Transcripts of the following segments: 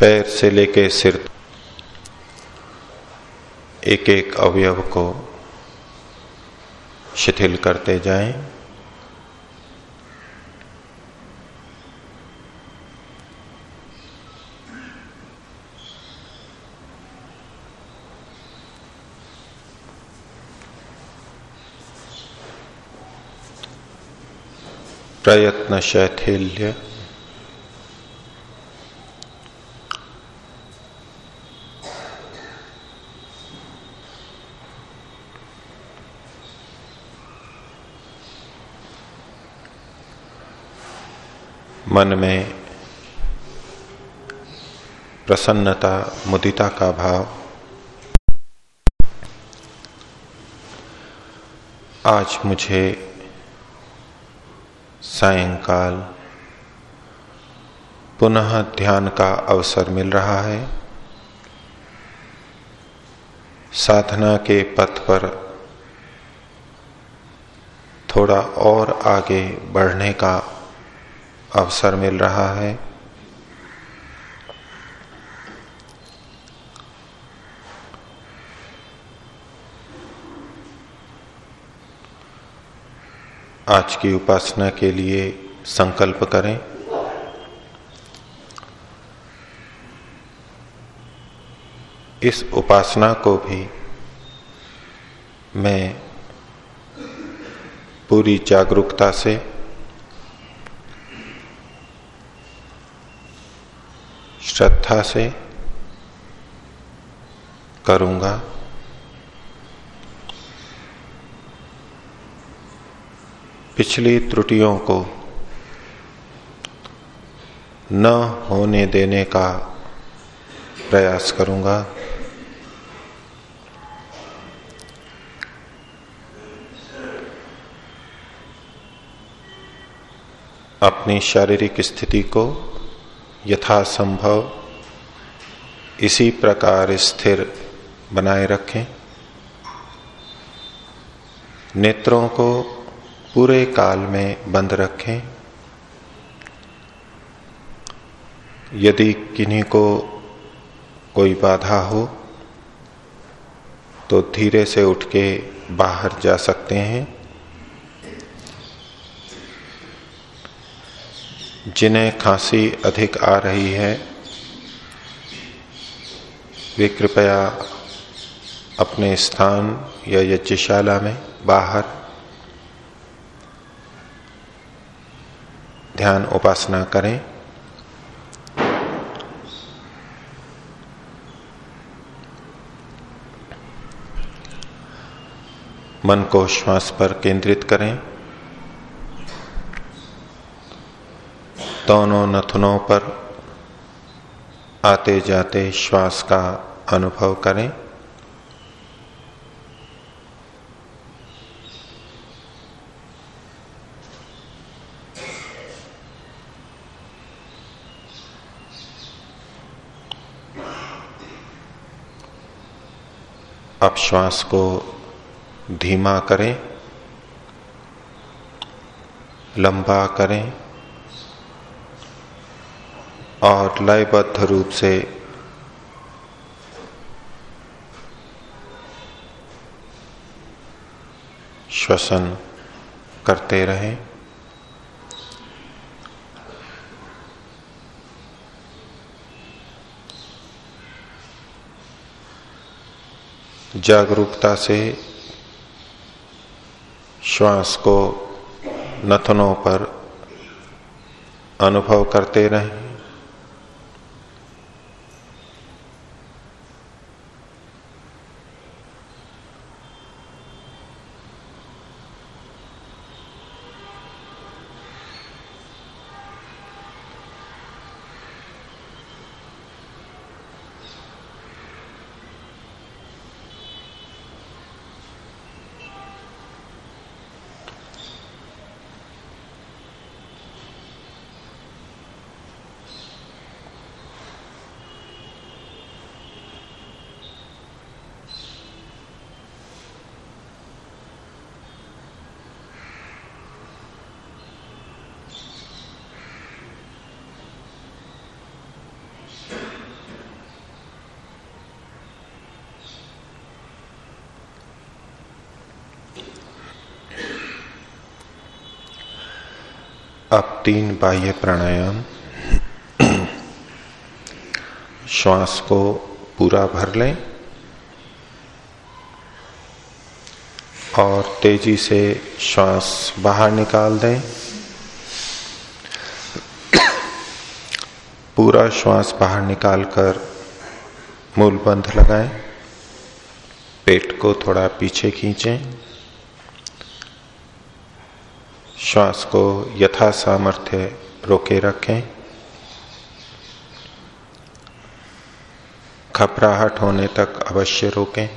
पैर से लेके सिर एक एक अवयव को शिथिल करते जाएँ। प्रयत्न शैथिल्य मन में प्रसन्नता, मुदिता का भाव। आज मुझे सायंकाल पुनः ध्यान का अवसर मिल रहा है। साधना के पथ पर थोड़ा और आगे बढ़ने का अवसर मिल रहा है। आज की उपासना के लिए संकल्प करें। इस उपासना को भी मैं पूरी जागरूकता से श्रद्धा से करूँगा। पिछली त्रुटियों को न होने देने का प्रयास करूँगा। अपनी शारीरिक स्थिति को यथासंभव इसी प्रकार स्थिर बनाए रखें। नेत्रों को पूरे काल में बंद रखें। यदि किन्हीं को कोई बाधा हो तो धीरे से उठ के बाहर जा सकते हैं। जिन्हें खांसी अधिक आ रही है, वे कृपया अपने स्थान या यज्ञशाला में बाहर ध्यान उपासना करें। मन को श्वास पर केंद्रित करें। दोनों नथनों पर आते जाते श्वास का अनुभव करें। अब श्वास को धीमा करें, लंबा करें। और लयबद्ध रूप से। श्वसन करते रहें। जागरूकता से श्वास को नथनों पर अनुभव करते रहें। तीन बाह्य प्राणायाम। श्वास को पूरा भर लें और तेज़ी से श्वास बाहर निकाल दें। पूरा श्वास बाहर निकालकर मूल बंध लगाएँ। पेट को थोड़ा पीछे खींचें। श्वास को यथा सामर्थ्य रोके रखें। खपराहट होने तक अवश्य रोकें।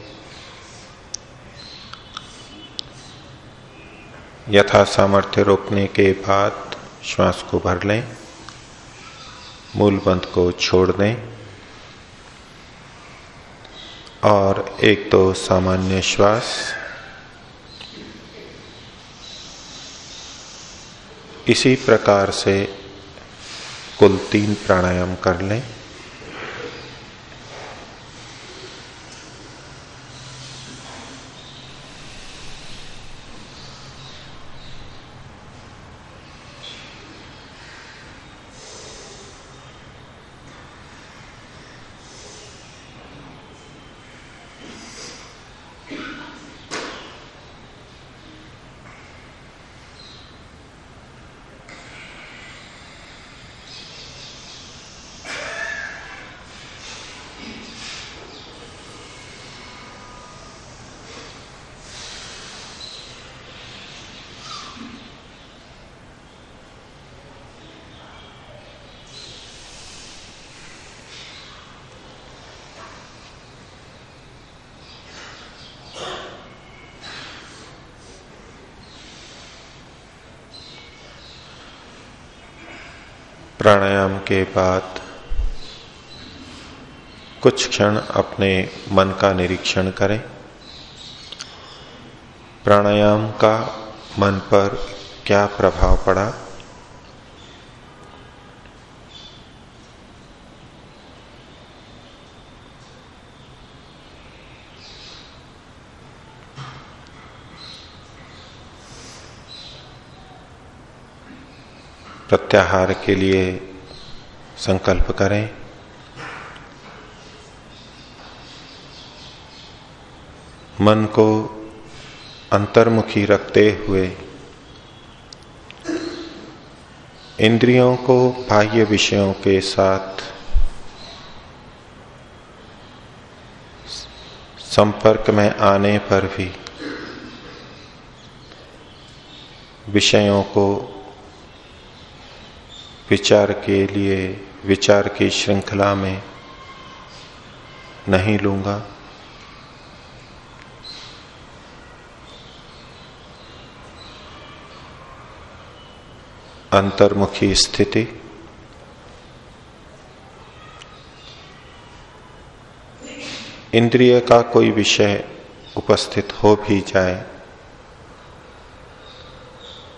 यथा सामर्थ्य रोकने के बाद श्वास को भर लें। मूल बंध को छोड़ दें। और एक दो सामान्य श्वास इसी प्रकार से कुल तीन प्राणायाम कर लें। प्राणायाम के बाद कुछ क्षण अपने मन का निरीक्षण करें। प्राणायाम का मन पर क्या प्रभाव पड़ा? प्रत्याहार के लिए संकल्प करें। मन को अंतर्मुखी रखते हुए इंद्रियों को बाह्य विषयों के साथ संपर्क में आने पर भी विषयों को विचार के लिए, विचार की श्रृंखला में नहीं लूँगा। अंतर्मुखी स्थिति। इंद्रिय का कोई विषय उपस्थित हो भी जाए,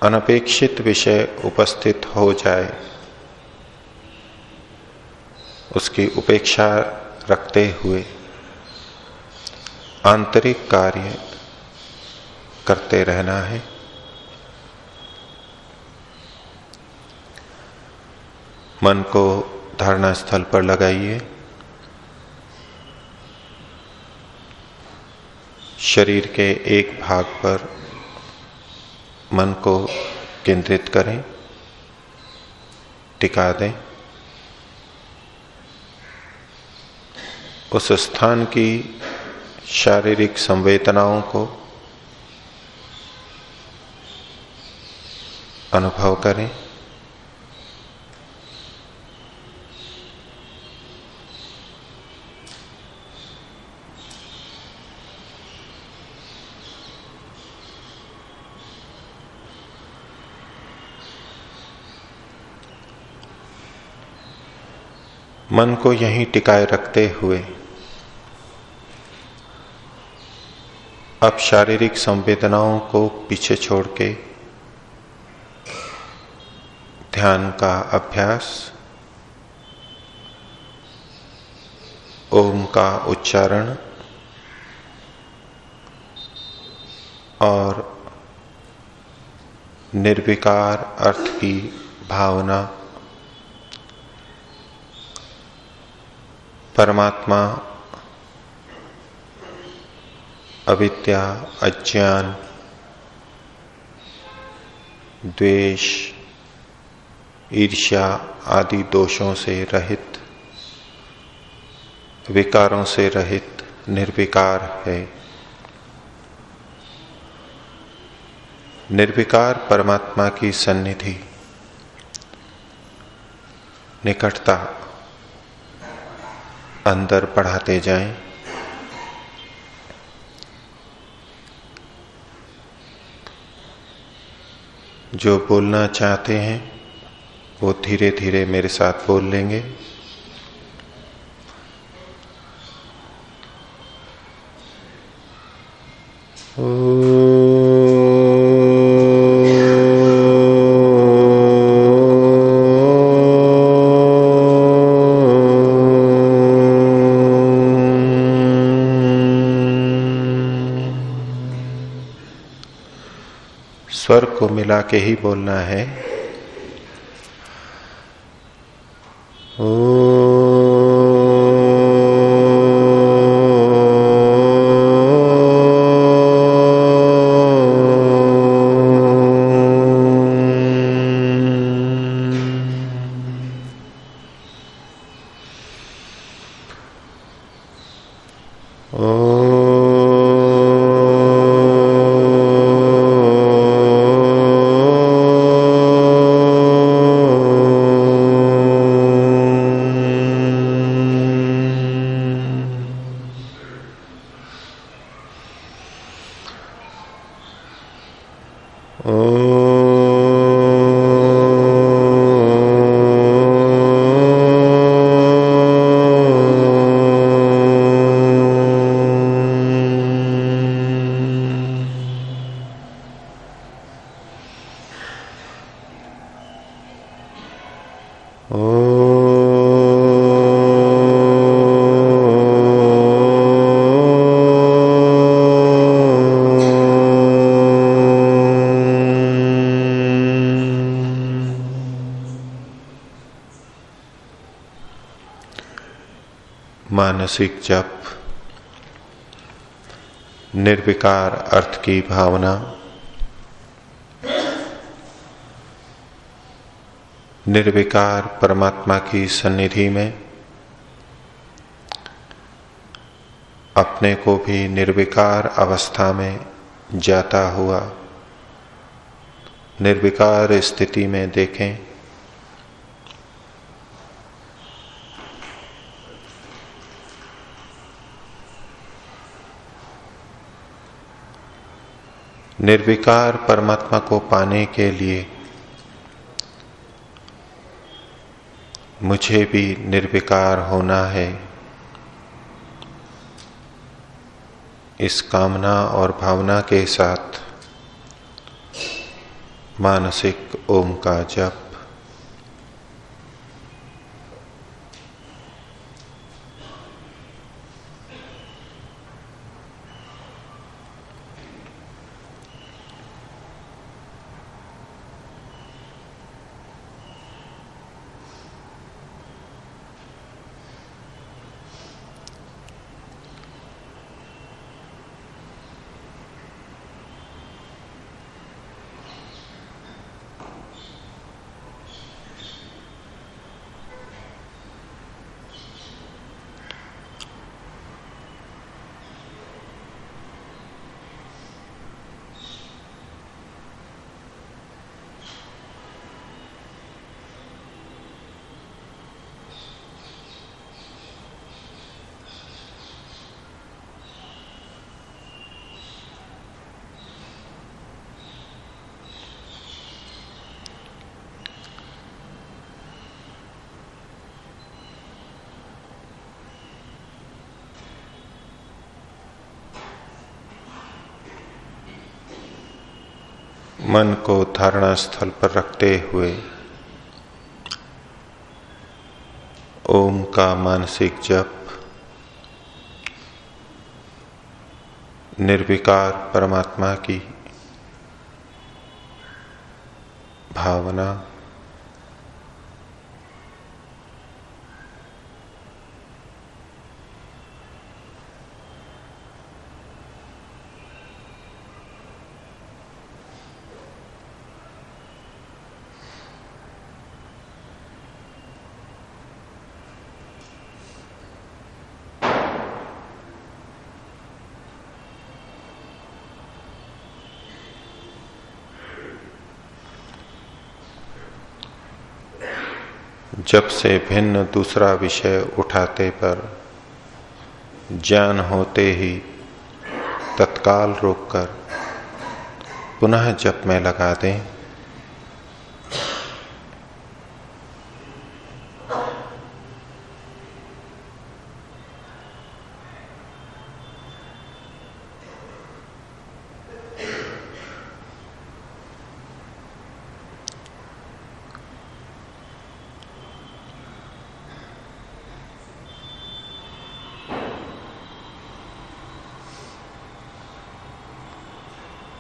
अनपेक्षित विषय उपस्थित हो जाए उसकी उपेक्षा रखते हुए आंतरिक कार्य करते रहना है। मन को धारणा स्थल पर लगाइए। शरीर के एक भाग पर मन को केंद्रित करें, टिका दें। उस स्थान की शारीरिक संवेदनाओं को अनुभव करें। मन को यहीं टिकाए रखते हुए अब शारीरिक संवेदनाओं को पीछे छोड़ के ध्यान का अभ्यास, ओम का उच्चारण और निर्विकार अर्थ की भावना, परमात्मा अविद्या, अज्ञान, द्वेष, ईर्ष्या आदि दोषों से रहित, विकारों से रहित निर्विकार है। निर्विकार परमात्मा की सन्निधि, निकटता, अंदर बढ़ाते जाएँ। जो बोलना चाहते हैं वो धीरे धीरे मेरे साथ बोल लेंगे। स्वर को मिला के ही बोलना है। मानसिक जप, निर्विकार अर्थ की भावना, निर्विकार परमात्मा की सन्निधि में अपने को भी निर्विकार अवस्था में जाता हुआ, निर्विकार स्थिति में देखें। निर्विकार परमात्मा को पाने के लिए। मुझे भी निर्विकार होना है। इस कामना और भावना के साथ मानसिक ओम का जप। मन को धारणा स्थल पर रखते हुए ओम का मानसिक जप, निर्विकार परमात्मा की भावना जब से भिन्न दूसरा विषय उठाते पर ज्ञान होते ही तत्काल रोककर पुनः जप में लगा दें।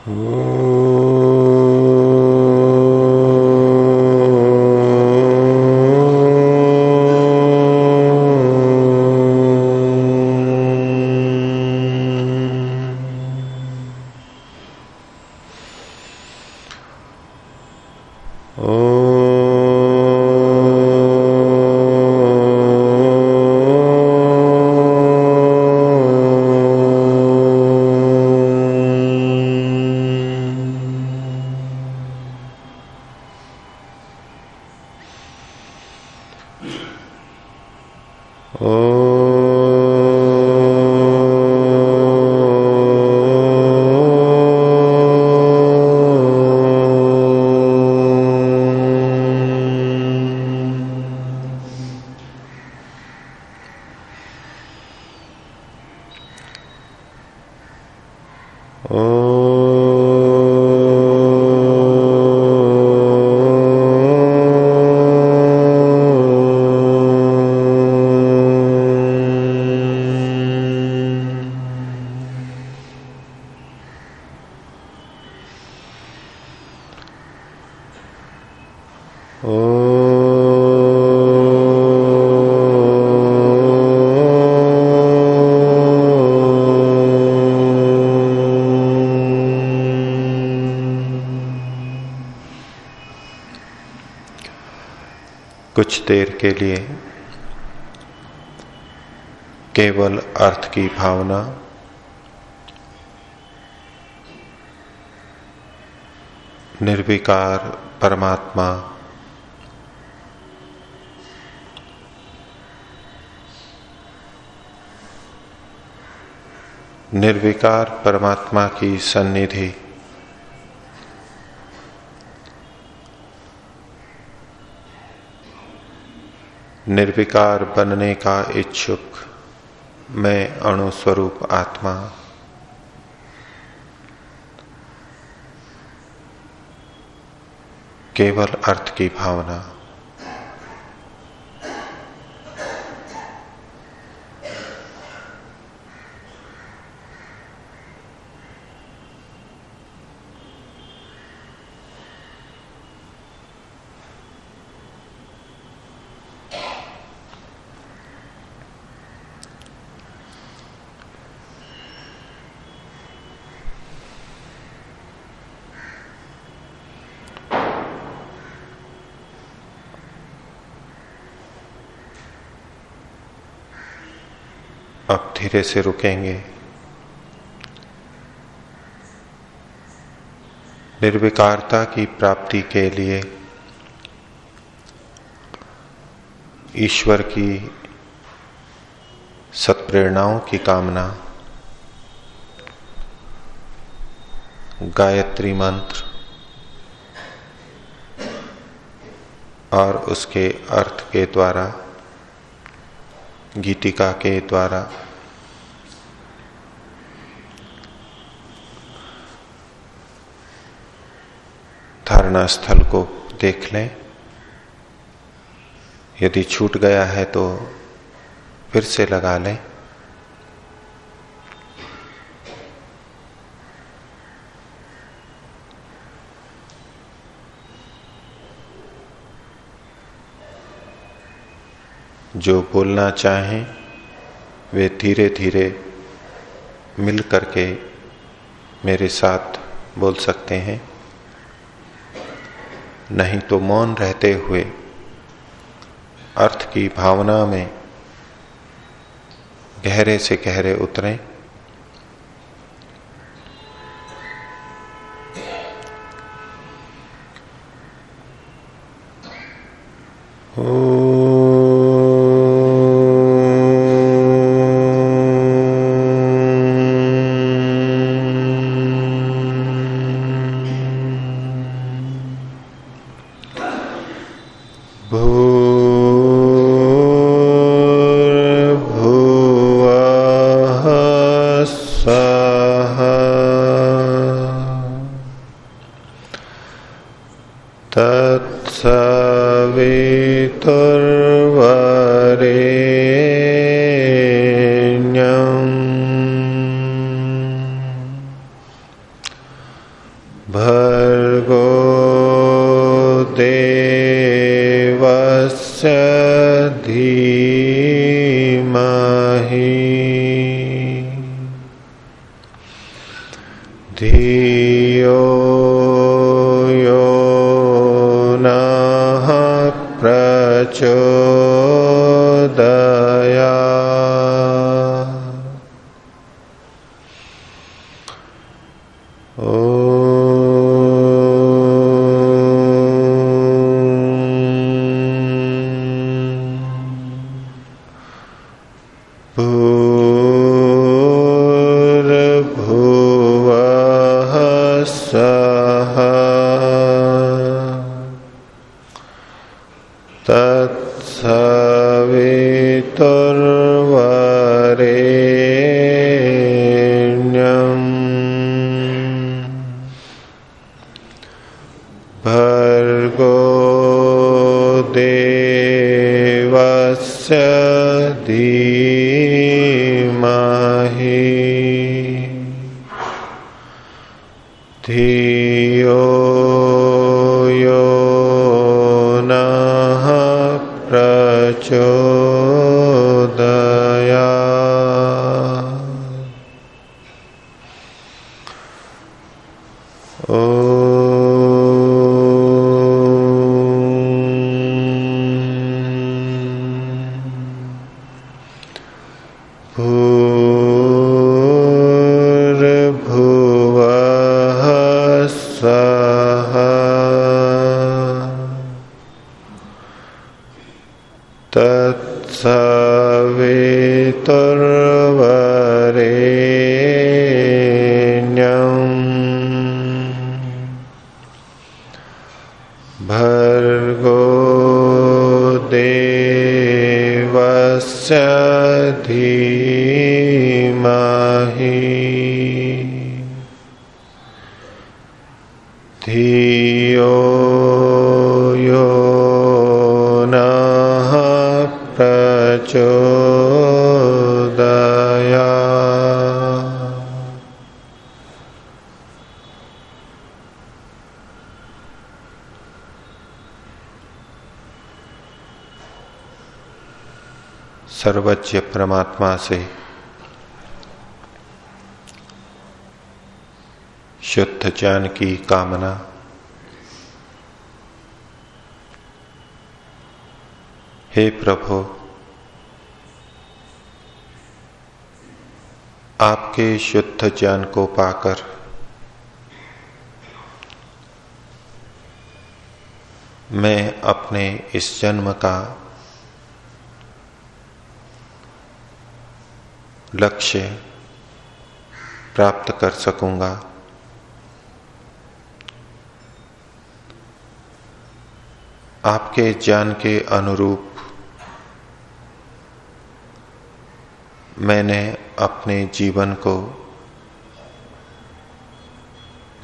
Oh. कुछ देर के लिए केवल अर्थ की भावना निर्विकार परमात्मा निर्विकार परमात्मा की सन्निधि। निर्विकार बनने का इच्छुक मैं अणुस्वरूप आत्मा। केवल अर्थ की भावना। से रुकेंगे। निर्विकारता की प्राप्ति के लिए ईश्वर की सत्प्रेरणाओं की कामना। गायत्री मंत्र और उसके अर्थ के द्वारा, गीतिका के द्वारा धारणा स्थल को देख लें। यदि छूट गया है तो फिर से लगा लें। जो बोलना चाहें, वे धीरे धीरे मिल करके मेरे साथ बोल सकते हैं। नहीं तो मौन रहते हुए। अर्थ की भावना में गहरे से गहरे उतरें। धियो भर्गो देवस्य धीः सर्वज्ञ परमात्मा से। शुद्ध ज्ञान की कामना। हे प्रभु, आपके शुद्ध ज्ञान को पाकर मैं अपने इस जन्म का लक्ष्य प्राप्त कर सकूँगा। आपके ज्ञान के अनुरूप मैंने अपने जीवन को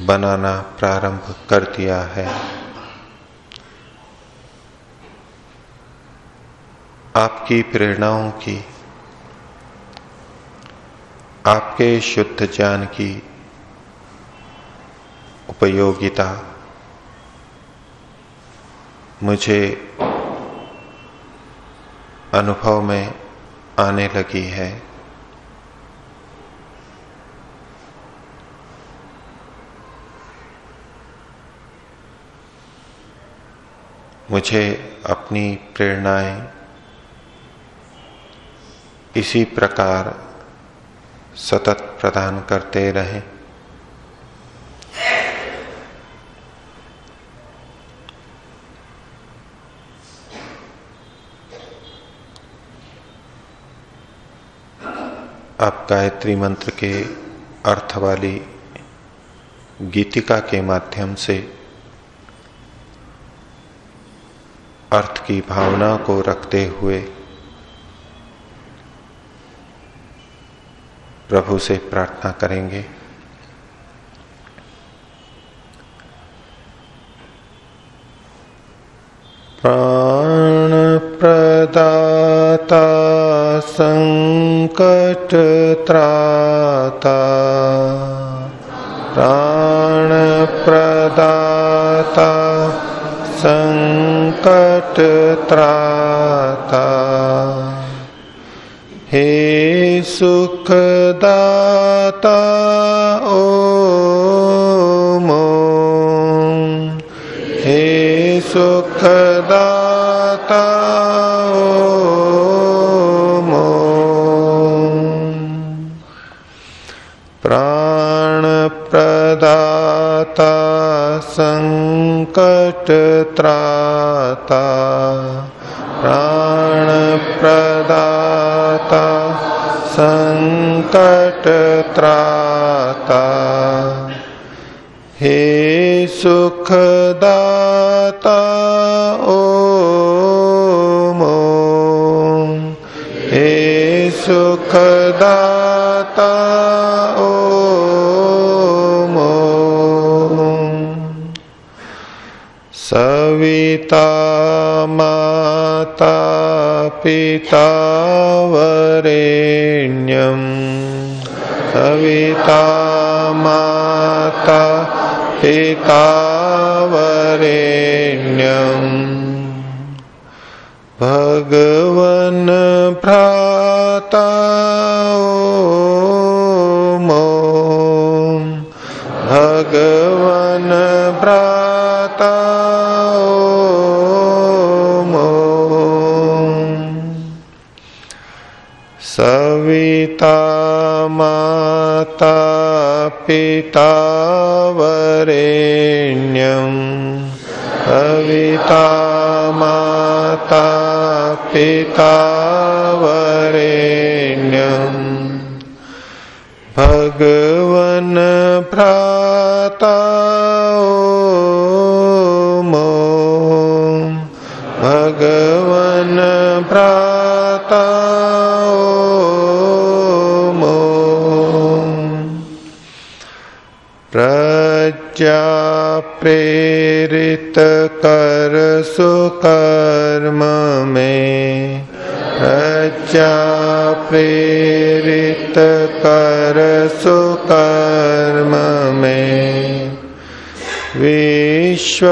बनाना प्रारंभ कर दिया है। आपकी प्रेरणाओं की आपके शुद्ध ज्ञान की उपयोगिता मुझे अनुभव में आने लगी है। मुझे अपनी प्रेरणाएँ इसी प्रकार सतत प्रदान करते रहे। आप गायत्री मंत्र के अर्थ वाली गीतिका के माध्यम से अर्थ की भावना को रखते हुए प्रभु से प्रार्थना करेंगे। प्राण प्रदाता संकट त्राता प्राण प्रदाता संकट त्राता हे सुखदाता ओ हे सुखदाता प्राण प्रदाता संकट त्राता। प्राण प्रदाता संकट त्राता। हे सुखदाता पिता वरेण्यम सविता माता पिता वरेण्यम भगवन भ्राता सविता माता पिता वरेण्यम। कविता माता पिता वरेण्यम। भगवन भ्राता प्रज्ञा प्रेरित कर सुकर्म में। प्रज्ञा प्रेरित कर सुकर्म में। विश्व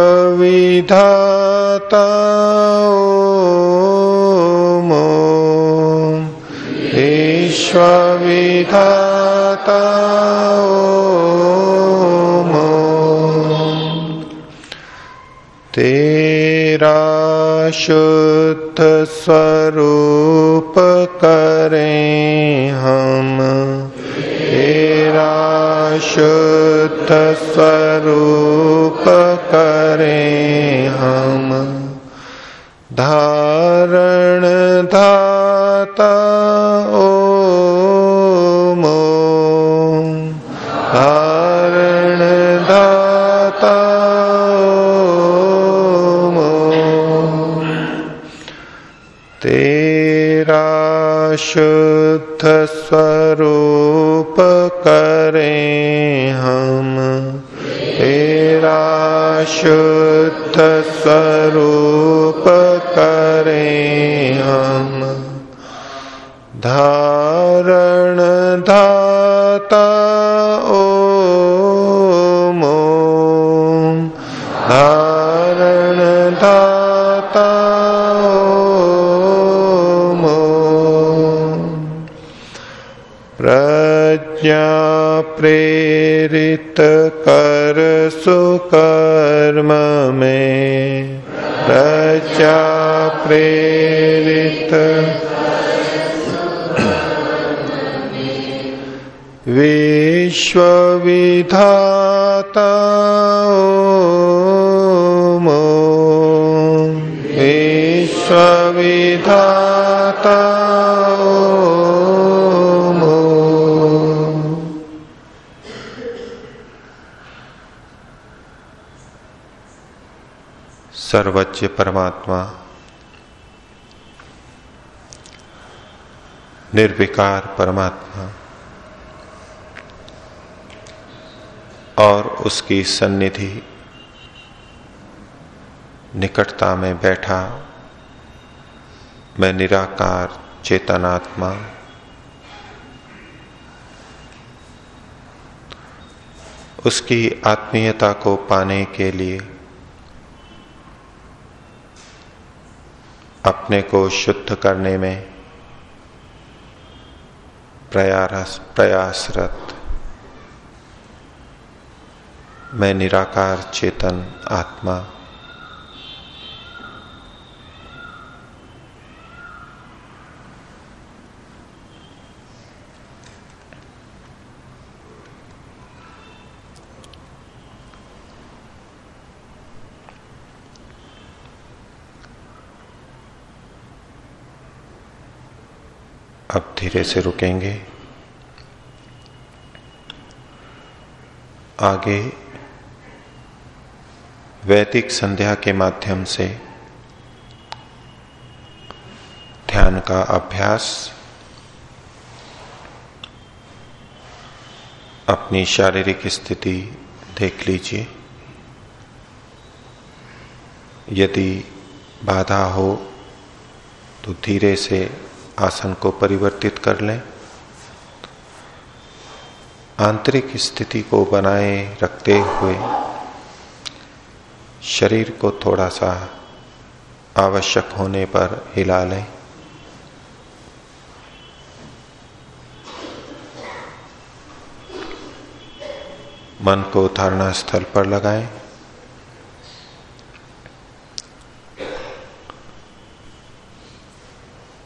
विधाता शुद्ध स्वरूप करें हम। तेरा शुद्ध स्वरूप करें हम। धारण धाता शुद्ध स्वरूप करें हम तेरा शुद्ध स्वरूप करें हम धारण सुकर्म में प्रज्ञा प्रेरित। विश्व विधाता सर्वज्ञ परमात्मा। निर्विकार परमात्मा। और उसकी सन्निधि निकटता में बैठा मैं निराकार चेतनात्मा। उसकी आत्मीयता को पाने के लिए अपने को शुद्ध करने में प्रयास प्रयासरत। मैं निराकार चेतन आत्मा। अब धीरे से रुकेंगे। आगे वैदिक संध्या के माध्यम से ध्यान का अभ्यास, अपनी शारीरिक स्थिति देख लीजिए। यदि बाधा हो तो धीरे से आसन को परिवर्तित कर लें। आंतरिक स्थिति को बनाए रखते हुए शरीर को थोड़ा सा आवश्यक होने पर हिला लें। मन को धारणा स्थल पर लगाएँ।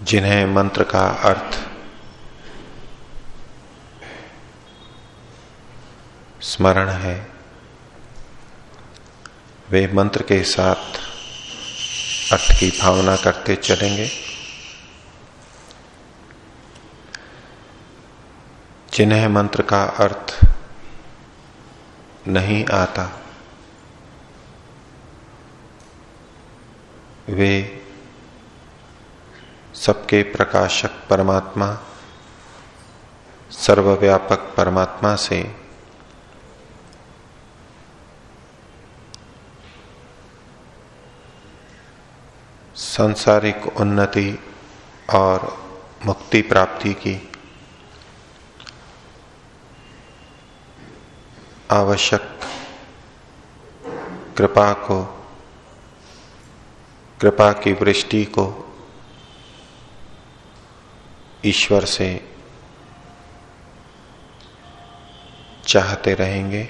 जिन्हें मंत्र का अर्थ स्मरण है, वे मंत्र के साथ अर्थ की भावना करते चलेंगे। जिन्हें मंत्र का अर्थ नहीं आता, वे सबके प्रकाशक परमात्मा, सर्वव्यापक परमात्मा से। सांसारिक उन्नति और मुक्ति प्राप्ति की आवश्यक कृपा को, कृपा की वृष्टि को ईश्वर से चाहते रहेंगे।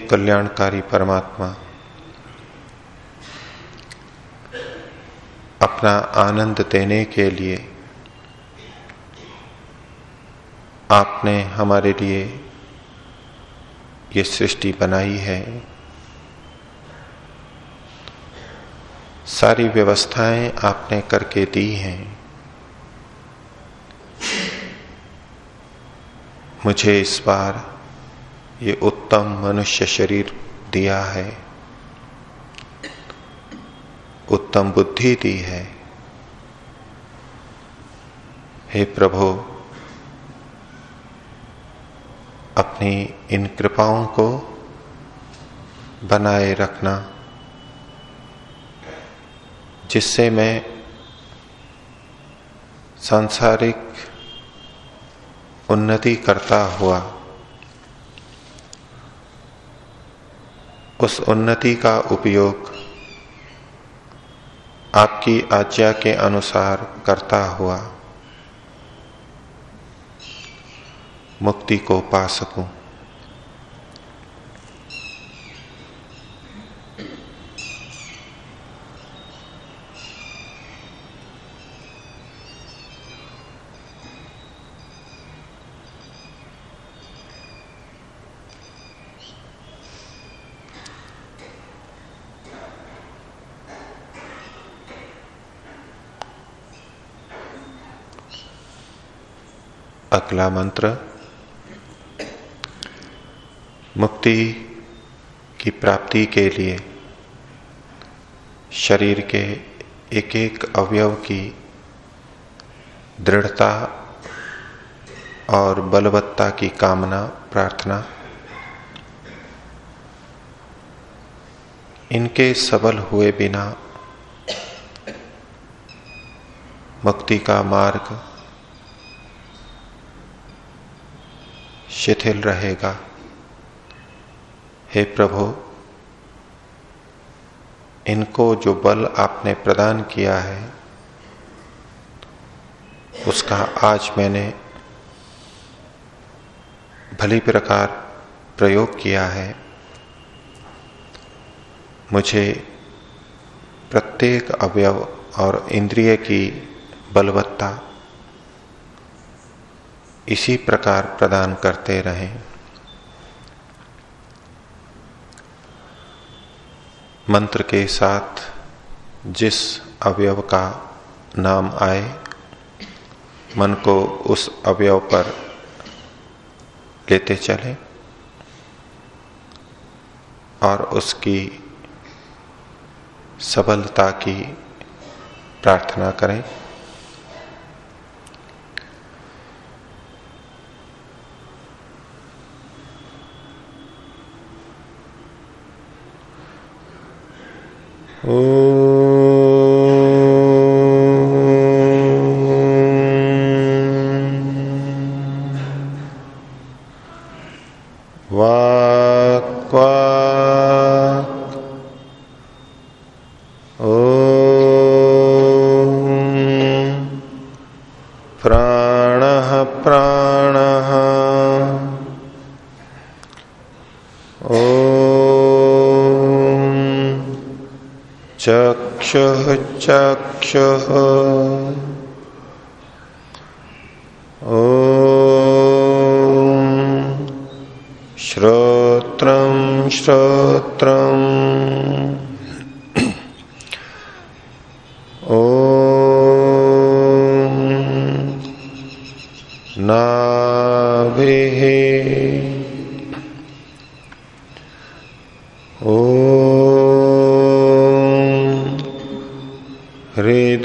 कल्याणकारी परमात्मा, अपना आनंद देने के लिए आपने हमारे लिए ये सृष्टि बनाई है। सारी व्यवस्थाएँ आपने करके दी हैं। मुझे इस बार ये उत्तम मनुष्य शरीर दिया है। उत्तम बुद्धि दी है। हे प्रभु, अपनी इन कृपाओं को बनाए रखना, जिससे मैं सांसारिक उन्नति करता हुआ उस उन्नति का उपयोग आपकी आज्ञा के अनुसार करता हुआ मुक्ति को पा सकूँ। अगला मंत्र, मुक्ति की प्राप्ति के लिए शरीर के एक एक अवयव की दृढ़ता और बलवत्ता की कामना, प्रार्थना, इनके सबल हुए बिना मुक्ति का मार्ग शिथिल रहेगा। हे प्रभु, इनको जो बल आपने प्रदान किया है, उसका आज मैंने भली प्रकार प्रयोग किया है। मुझे प्रत्येक अवयव और इंद्रिय की बलवत्ता इसी प्रकार प्रदान करते रहें। मंत्र के साथ जिस अवयव का नाम आए, मन को उस अवयव पर लेते चले और उसकी सबलता की प्रार्थना करें। Oh. चक्षुः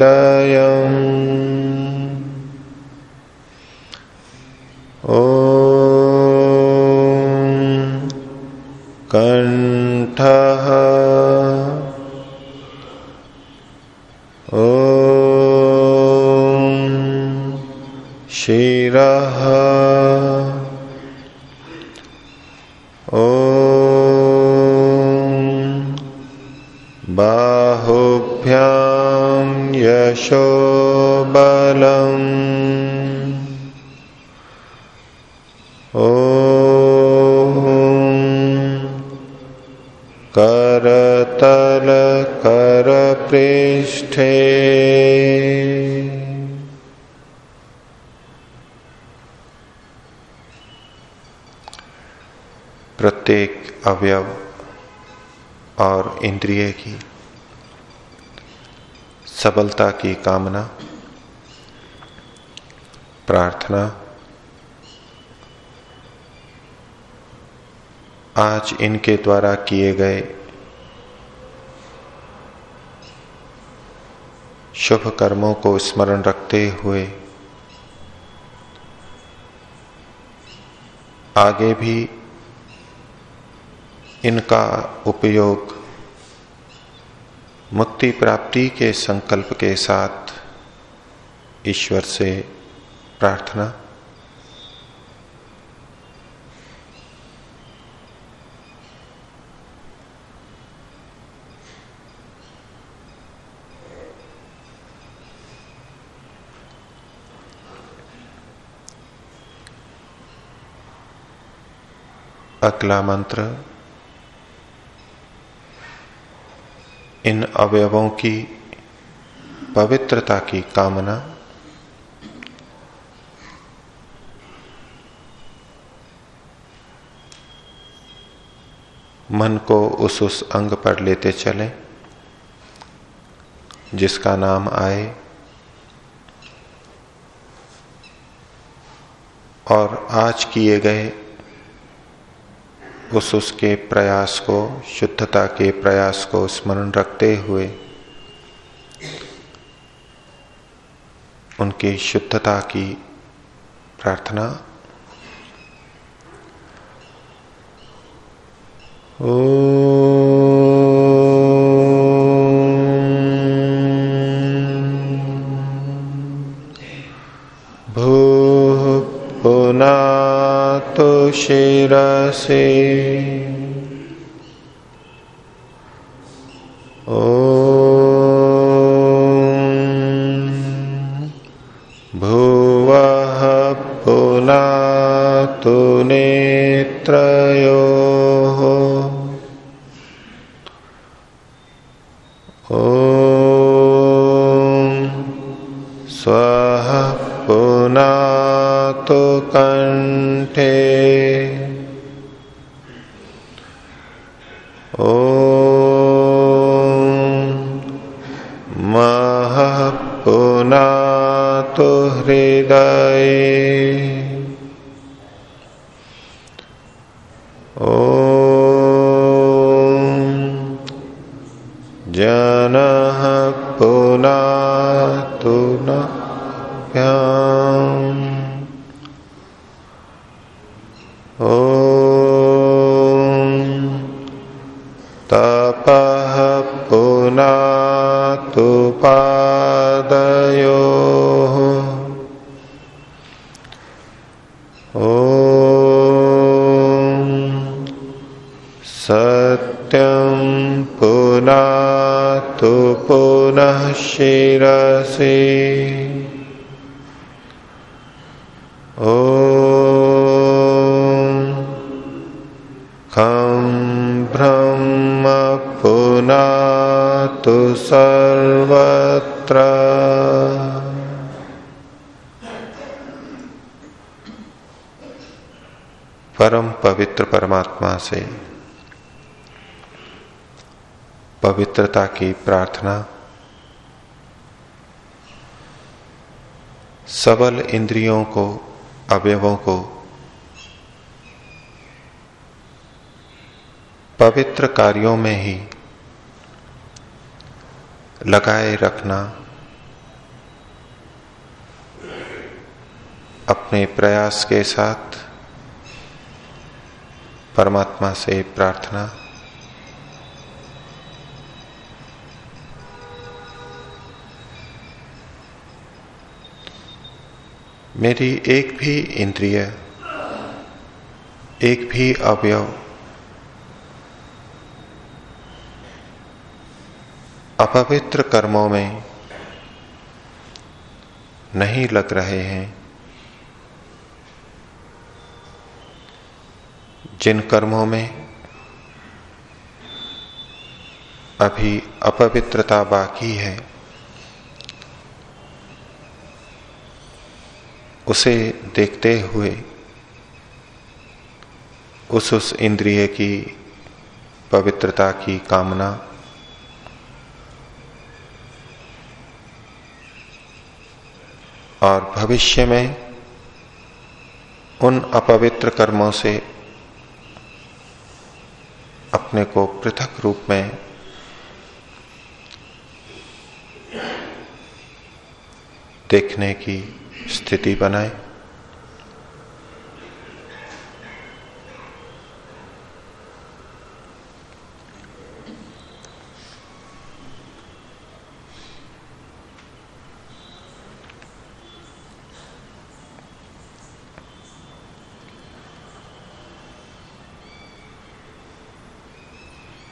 य कण्ठः ॐ शिरः प्रत्येक अवयव और इंद्रिय की सबलता की कामना, प्रार्थना, आज इनके द्वारा किए गए शुभ कर्मों को स्मरण रखते हुए आगे भी इनका उपयोग मुक्ति प्राप्ति के संकल्प के साथ ईश्वर से प्रार्थना। अक्ला मंत्र इन अवयवों की पवित्रता की कामना। मन को उस उस अंग पर लेते चले, जिसका नाम आए, और आज किए गए उस उसके प्रयास को, शुद्धता के प्रयास को स्मरण रखते हुए, उनकी शुद्धता की प्रार्थना, ओ शिरसे तपः पुनातुपादयोः ॐ सत्यं पुनातु पुनः शिरसि पवित्र परमात्मा से पवित्रता की प्रार्थना, सबल इंद्रियों को, अवयवों को, पवित्र कार्यों में ही लगाए रखना, अपने प्रयास के साथ परमात्मा से प्रार्थना, मेरी एक भी इंद्रिय, एक भी अवयव अपवित्र कर्मों में नहीं लग रहे हैं। जिन कर्मों में अभी अपवित्रता बाकी है, उसे देखते हुए उस उस इंद्रिय की पवित्रता की कामना और भविष्य में उन अपवित्र कर्मों से अपने को पृथक रूप में देखने की स्थिति बनाए।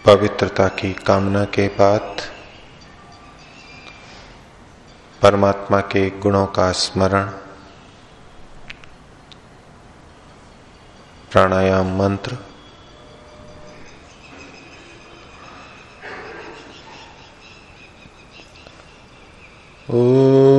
पवित्रता की कामना के बाद परमात्मा के गुणों का स्मरण प्राणायाम मंत्र ओ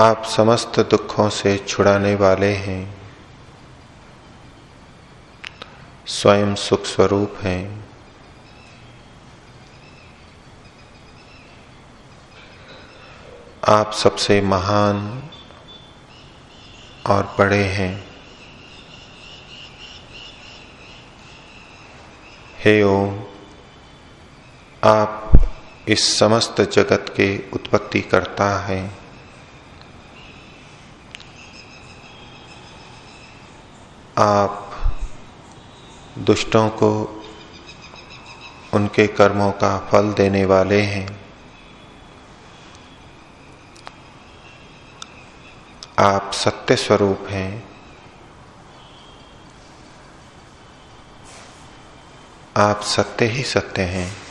आप समस्त दुखों से छुड़ाने वाले हैं। स्वयं सुख स्वरूप हैं। आप सबसे महान और बड़े हैं। हे ओम, आप इस समस्त जगत के उत्पत्ति करता है। आप दुष्टों को उनके कर्मों का फल देने वाले हैं। आप सत्य स्वरूप हैं। आप सत्य ही सत्य हैं।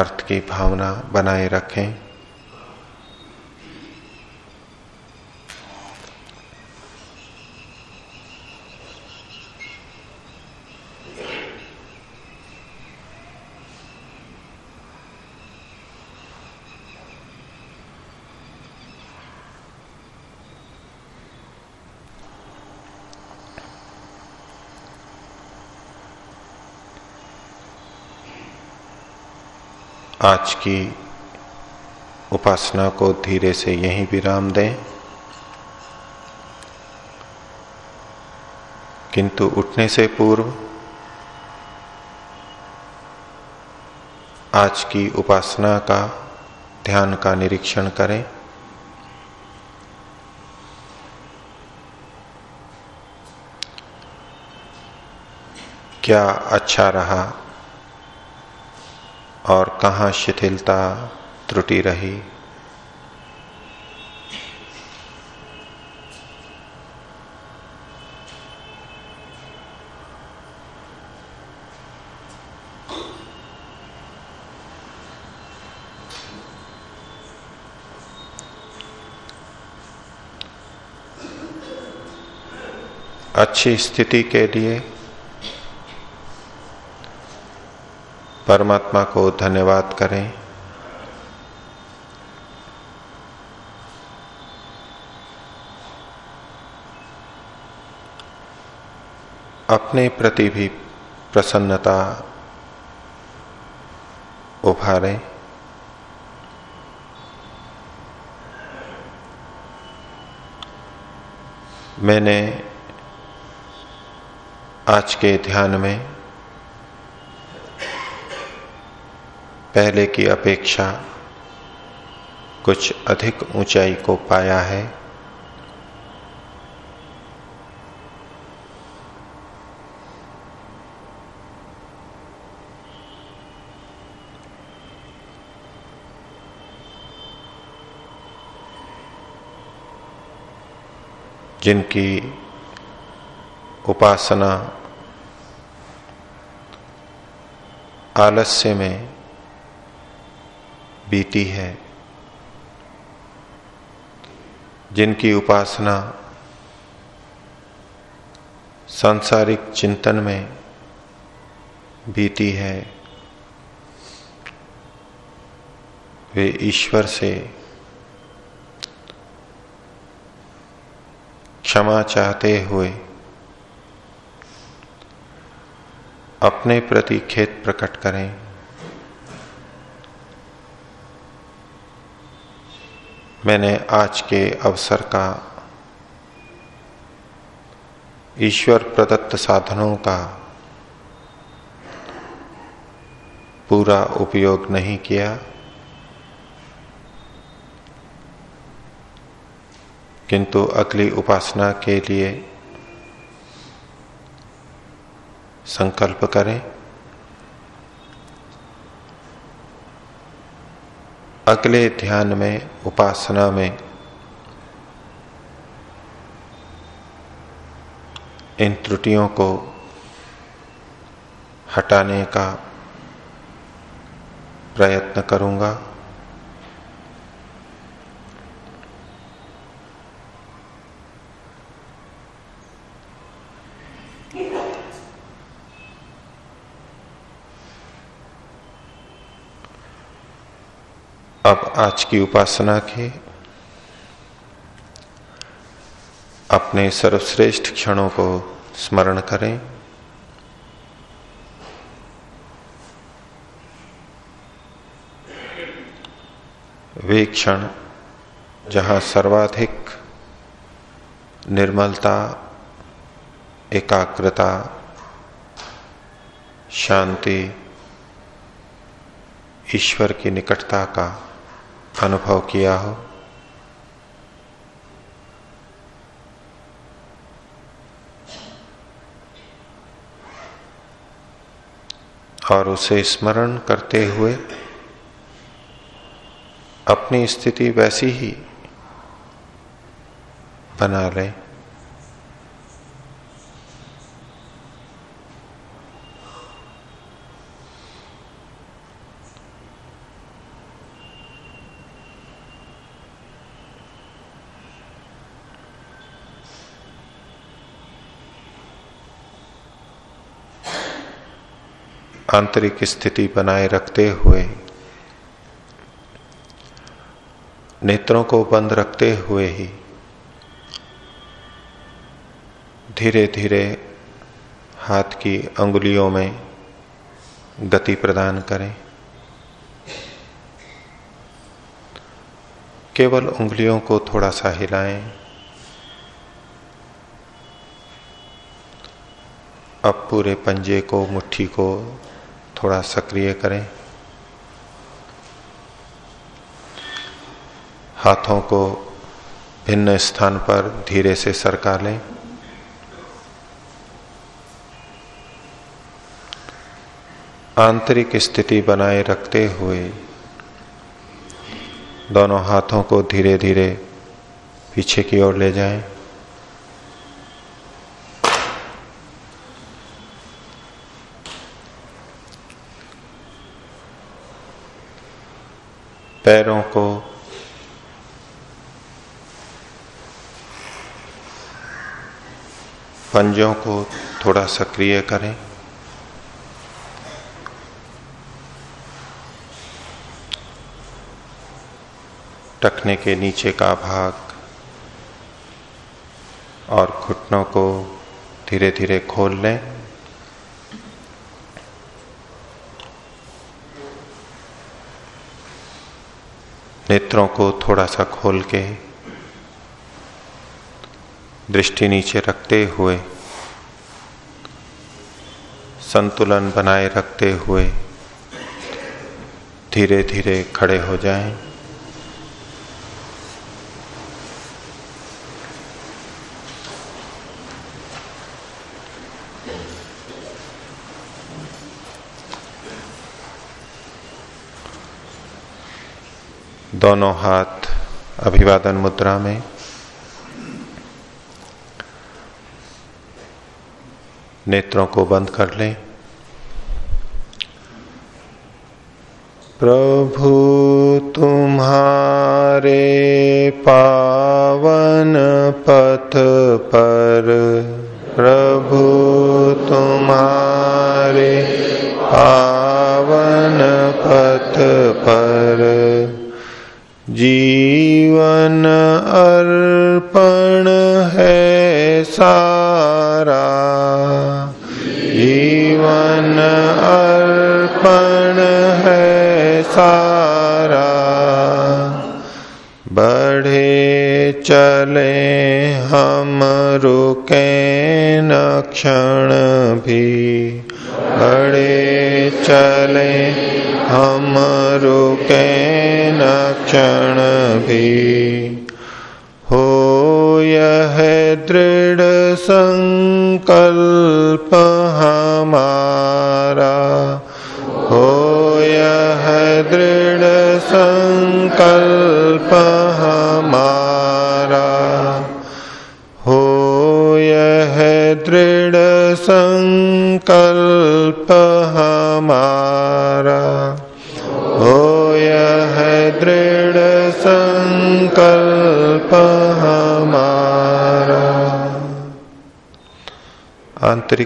अर्थ की भावना बनाए रखें। आज की उपासना को धीरे से यहीं विराम दें। किंतु उठने से पूर्व आज की उपासना का ध्यान का निरीक्षण करें। क्या अच्छा रहा और कहा शिथिलता त्रुटि रही? अच्छी स्थिति के लिए परमात्मा को धन्यवाद करें। अपने प्रति भी प्रसन्नता उभारें। मैंने आज के ध्यान में पहले की अपेक्षा कुछ अधिक ऊंचाई को पाया है। जिनकी उपासना आलस्य में बीती है, जिनकी उपासना सांसारिक चिंतन में बीती है, वे ईश्वर से क्षमा चाहते हुए अपने प्रति खेत प्रकट करें। मैंने आज के अवसर का ईश्वर प्रदत्त साधनों का पूरा उपयोग नहीं किया। किंतु अगली उपासना के लिए संकल्प करें। अगले ध्यान में उपासना में इन त्रुटियों को हटाने का प्रयत्न करूँगा अब आज की उपासना के। अपने सर्वश्रेष्ठ क्षणों को स्मरण करें। वे क्षण जहाँ सर्वाधिक निर्मलता, एकाग्रता, शांति, ईश्वर की निकटता का अनुभव किया हो। और उसे स्मरण करते हुए अपनी स्थिति वैसी ही बना लें। आंतरिक स्थिति बनाए रखते हुए, नेत्रों को बंद रखते हुए ही धीरे धीरे हाथ की अंगुलियों में गति प्रदान करें। केवल उंगलियों को थोड़ा सा हिलाएँ। अब पूरे पंजे को, मुट्ठी को थोड़ा सक्रिय करें। हाथों को भिन्न स्थान पर धीरे से सरका लें। आंतरिक स्थिति बनाए रखते हुए दोनों हाथों को धीरे धीरे पीछे की ओर ले जाएँ। पैरों को। पंजों को थोड़ा सक्रिय करें। टखने के नीचे का भाग और घुटनों को धीरे धीरे खोल लें। नेत्रों को थोड़ा सा खोल के दृष्टि नीचे रखते हुए, संतुलन बनाए रखते हुए धीरे धीरे खड़े हो जाएँ। दोनों हाथ अभिवादन मुद्रा में। नेत्रों को बंद कर लें। प्रभु तुम्हारे पावन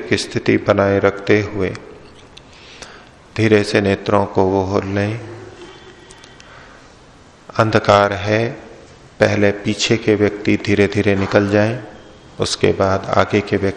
आंतरिक स्थिति बनाए रखते हुए धीरे से नेत्रों को वो हो लें। अंधकार है पहले पीछे के व्यक्ति धीरे धीरे निकल जाएँ, उसके बाद आगे के व्यक्ति